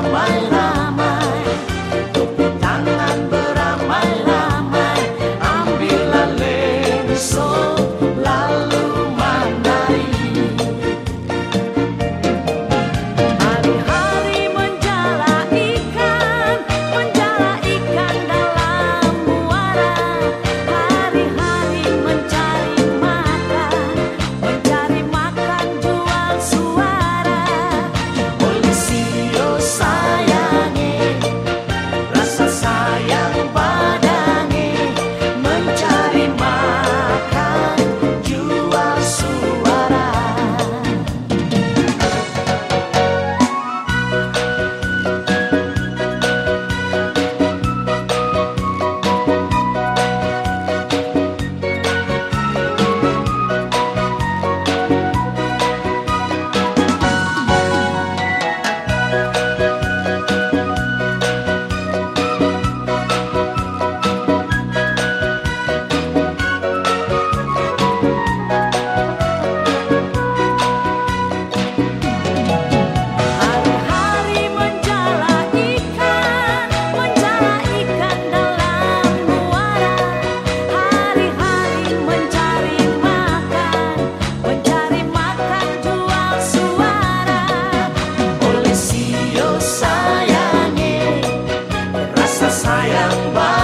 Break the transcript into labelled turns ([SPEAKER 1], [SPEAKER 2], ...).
[SPEAKER 1] la mala. Maraiambá.